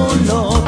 No.